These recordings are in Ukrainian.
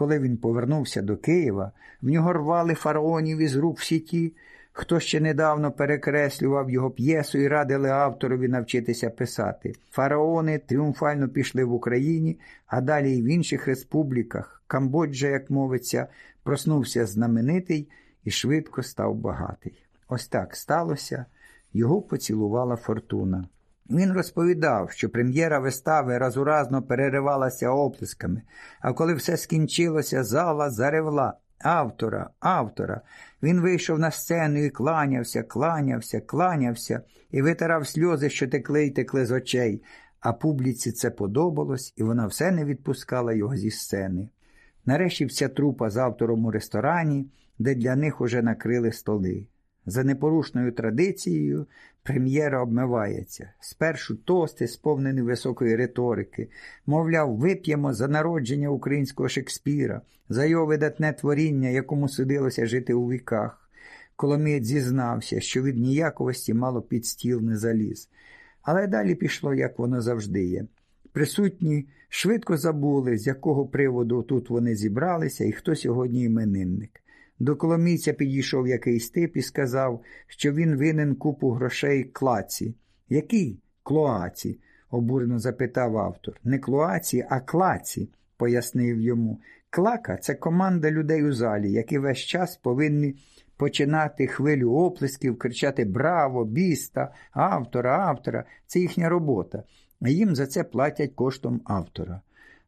Коли він повернувся до Києва, в нього рвали фараонів із рук всі ті, хто ще недавно перекреслював його п'єсу і радили авторові навчитися писати. Фараони тріумфально пішли в Україні, а далі й в інших республіках. Камбоджа, як мовиться, проснувся знаменитий і швидко став багатий. Ось так сталося, його поцілувала фортуна. Він розповідав, що прем'єра вистави разуразно переривалася оплесками, а коли все скінчилося, зала заревла автора, автора. Він вийшов на сцену і кланявся, кланявся, кланявся і витирав сльози, що текли й текли з очей, а публіці це подобалось, і вона все не відпускала його зі сцени. Нарешті вся трупа з автором у ресторані, де для них уже накрили столи. За непорушною традицією прем'єра обмивається. Спершу тости, сповнені високої риторики, мовляв, вип'ємо за народження українського Шекспіра, за його видатне творіння, якому судилося жити у віках. Коломієць зізнався, що від ніяковості мало під стіл не заліз. Але далі пішло, як воно завжди є. Присутні швидко забули, з якого приводу тут вони зібралися і хто сьогодні іменинник. До коломійця підійшов якийсь тип і сказав, що він винен купу грошей клаці. Який клоаці? обурено запитав автор. Не клоаці, а клаці, пояснив йому. Клака це команда людей у залі, які весь час повинні починати хвилю оплесків, кричати Браво, біста, автора, автора. Це їхня робота. А їм за це платять коштом автора.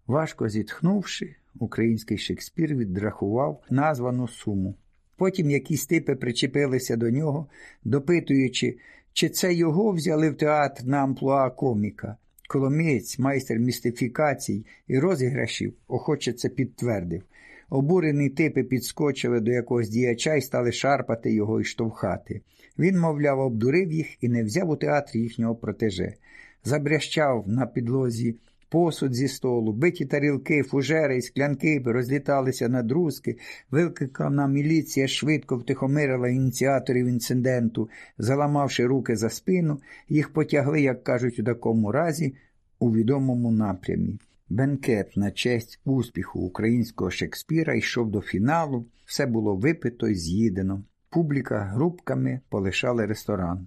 Важко зітхнувши, український Шекспір відрахував названу суму. Потім якісь типи причепилися до нього, допитуючи, чи це його взяли в театр на амплуа коміка. Коломієць, майстер містифікацій і розіграшів, охоче це підтвердив. Обурені типи підскочили до якогось діяча і стали шарпати його і штовхати. Він, мовляв, обдурив їх і не взяв у театрі їхнього протеже. Забрящав на підлозі посуд зі столу, биті тарілки, фужери і склянки розліталися на друзки, викликана міліція швидко втихомирила ініціаторів інциденту, заламавши руки за спину, їх потягли, як кажуть, у такому разі, у відомому напрямі. Бенкет на честь успіху українського Шекспіра йшов до фіналу, все було випито і з'їдено. Публіка групками полишали ресторан.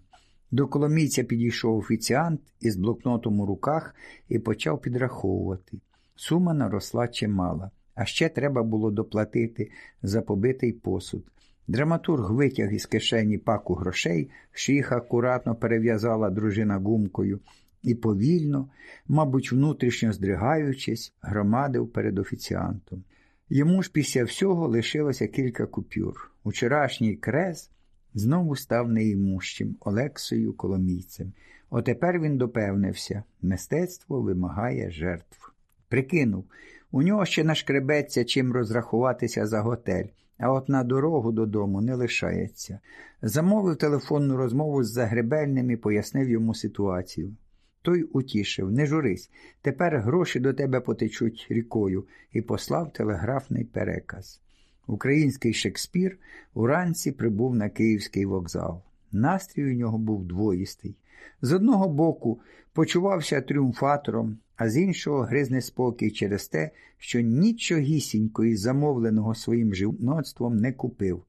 До коломійця підійшов офіціант із блокнотом у руках і почав підраховувати. Сума наросла чимала, а ще треба було доплатити за побитий посуд. Драматург витяг із кишені паку грошей, що їх акуратно перев'язала дружина гумкою, і повільно, мабуть, внутрішньо здригаючись, громадив перед офіціантом. Йому ж після всього лишилося кілька купюр. Учорашній крес знову став неімущим Олексою Коломійцем. Отепер він допевнився мистецтво вимагає жертв. Прикинув, у нього ще нашкребеться чим розрахуватися за готель, а от на дорогу додому не лишається. Замовив телефонну розмову з Загребельним і пояснив йому ситуацію. Той утішив не журись, тепер гроші до тебе потечуть рікою, і послав телеграфний переказ. Український Шекспір уранці прибув на Київський вокзал. Настрій у нього був двоїстий. З одного боку почувався тріумфатором, а з іншого гризне спокій через те, що нічогісінько із замовленого своїм живноцтвом не купив.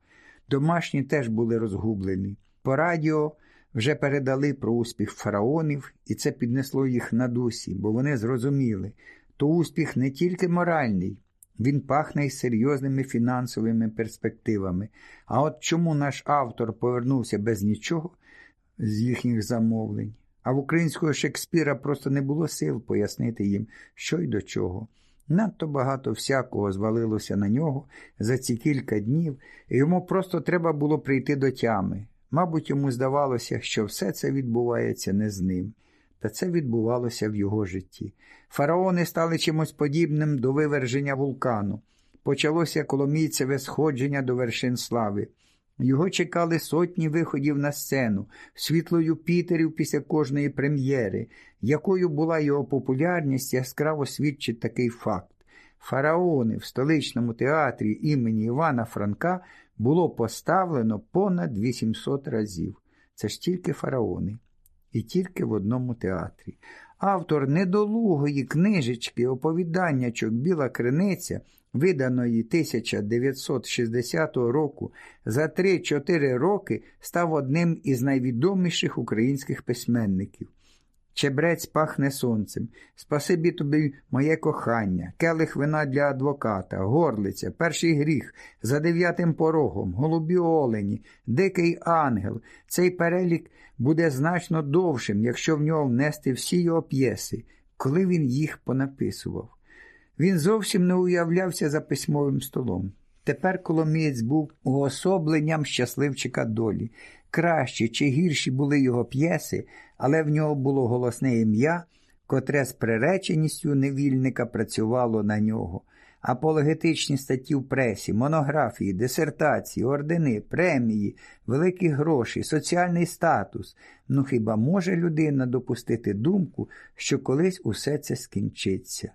Домашні теж були розгублені. По радіо вже передали про успіх фараонів, і це піднесло їх на дусі, бо вони зрозуміли, то успіх не тільки моральний, він пахне й серйозними фінансовими перспективами. А от чому наш автор повернувся без нічого з їхніх замовлень? А в українського Шекспіра просто не було сил пояснити їм, що й до чого. Надто багато всякого звалилося на нього за ці кілька днів, і йому просто треба було прийти до тями. Мабуть, йому здавалося, що все це відбувається не з ним. Та це відбувалося в його житті. Фараони стали чимось подібним до виверження вулкану. Почалося коломійцеве сходження до вершин слави. Його чекали сотні виходів на сцену, світло Юпітерів після кожної прем'єри. Якою була його популярність, яскраво свідчить такий факт. Фараони в столичному театрі імені Івана Франка було поставлено понад 800 разів. Це ж тільки фараони і тільки в одному театрі. Автор недолугої книжечки, оповіданнячок Біла криниця виданої 1960 року, за 3-4 роки став одним із найвідоміших українських письменників. Чебрець пахне сонцем. Спасибі тобі, моє кохання, келих вина для адвоката, горлиця, перший гріх, за дев'ятим порогом, голубі олені, дикий ангел. Цей перелік буде значно довшим, якщо в нього внести всі його п'єси, коли він їх понаписував. Він зовсім не уявлявся за письмовим столом. Тепер Коломієць був уособленням щасливчика долі. Кращі чи гірші були його п'єси, але в нього було голосне ім'я, котре з приреченістю невільника працювало на нього. Апологетичні статті в пресі, монографії, дисертації, ордени, премії, великі гроші, соціальний статус. Ну хіба може людина допустити думку, що колись усе це скінчиться?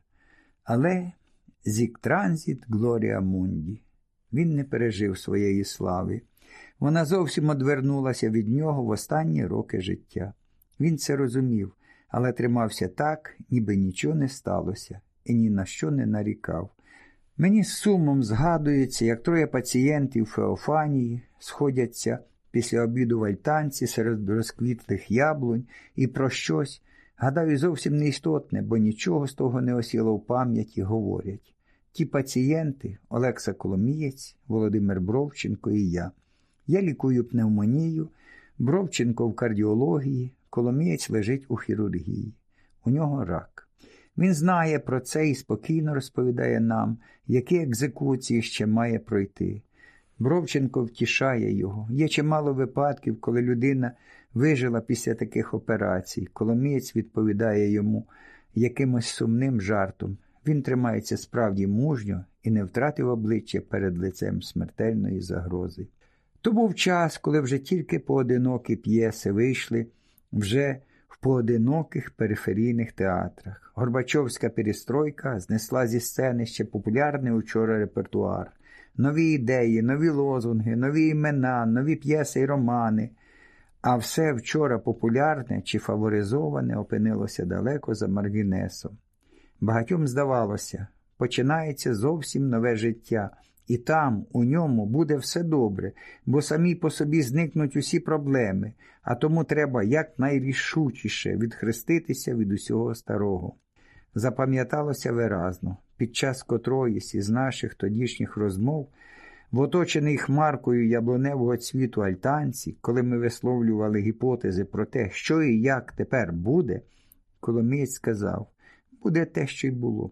Але зік транзит Глорія Мунді. Він не пережив своєї слави. Вона зовсім одвернулася від нього в останні роки життя. Він це розумів, але тримався так, ніби нічого не сталося, і ні на що не нарікав. Мені з сумом згадується, як троє пацієнтів Феофанії сходяться після обіду в альтанці серед розквітлих яблунь і про щось, гадаю, зовсім неістотне, бо нічого з того не осіло в пам'яті, говорять. Ті пацієнти Олекса Коломієць, Володимир Бровченко і я. Я лікую пневмонію, Бровченко в кардіології, Коломієць лежить у хірургії. У нього рак. Він знає про це і спокійно розповідає нам, які екзекуції ще має пройти. Бровченко втішає його. Є чимало випадків, коли людина вижила після таких операцій. Коломієць відповідає йому якимось сумним жартом. Він тримається справді мужньо і не втратив обличчя перед лицем смертельної загрози. То був час, коли вже тільки поодинокі п'єси вийшли вже в поодиноких периферійних театрах. Горбачовська перестройка знесла зі сцени ще популярний учора репертуар, нові ідеї, нові лозунги, нові імена, нові п'єси і романи. А все вчора популярне чи фаворизоване опинилося далеко за Маргінесом. Багатьом здавалося, починається зовсім нове життя, і там, у ньому, буде все добре, бо самі по собі зникнуть усі проблеми, а тому треба якнайрішучіше відхреститися від усього старого. Запам'яталося виразно, під час котроїсь із наших тодішніх розмов, в оточений хмаркою яблуневого цвіту альтанці, коли ми висловлювали гіпотези про те, що і як тепер буде, Коломієць сказав буде те, що й було.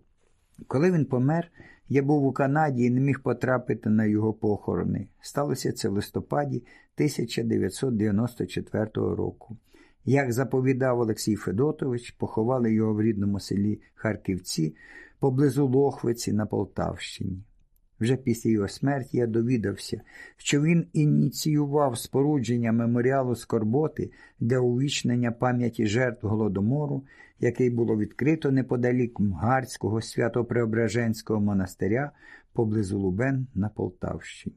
Коли він помер, я був у Канаді і не міг потрапити на його похорони. Сталося це в листопаді 1994 року. Як заповідав Олексій Федотович, поховали його в рідному селі Харківці поблизу Лохвиці на Полтавщині. Вже після його смерті я довідався, що він ініціював спорудження меморіалу Скорботи для увічнення пам'яті жертв Голодомору, який було відкрито неподалік Мгарського свято-преображенського монастиря поблизу Лубен на Полтавщині.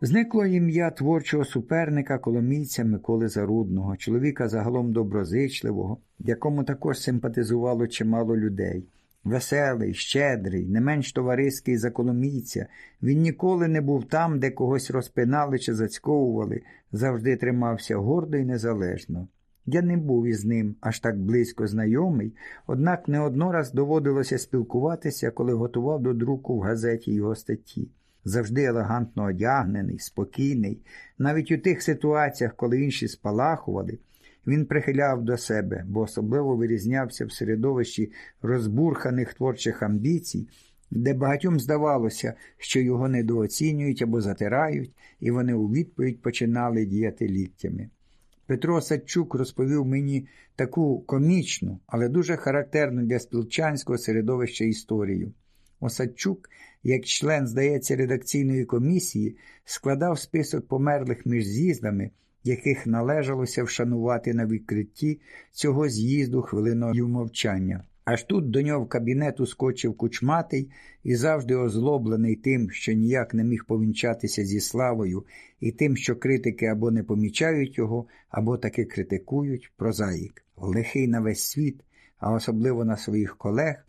Зникло ім'я творчого суперника коломійця Миколи Зарудного, чоловіка загалом доброзичливого, якому також симпатизувало чимало людей. Веселий, щедрий, не менш товариський за коломійця, він ніколи не був там, де когось розпинали чи зацьковували, завжди тримався гордо і незалежно. Я не був із ним аж так близько знайомий, однак не однораз доводилося спілкуватися, коли готував до друку в газеті його статті. Завжди елегантно одягнений, спокійний, навіть у тих ситуаціях, коли інші спалахували. Він прихиляв до себе, бо особливо вирізнявся в середовищі розбурханих творчих амбіцій, де багатьом здавалося, що його недооцінюють або затирають, і вони у відповідь починали діяти ліктями. Петро Садчук розповів мені таку комічну, але дуже характерну для спілчанського середовища історію. Осадчук, як член, здається, редакційної комісії, складав список померлих між з'їздами яких належалося вшанувати на відкритті цього з'їзду хвилиною мовчання. Аж тут до нього в кабінет ускочив кучматий і завжди озлоблений тим, що ніяк не міг повінчатися зі славою, і тим, що критики або не помічають його, або таки критикують прозаїк. Лихий на весь світ, а особливо на своїх колег,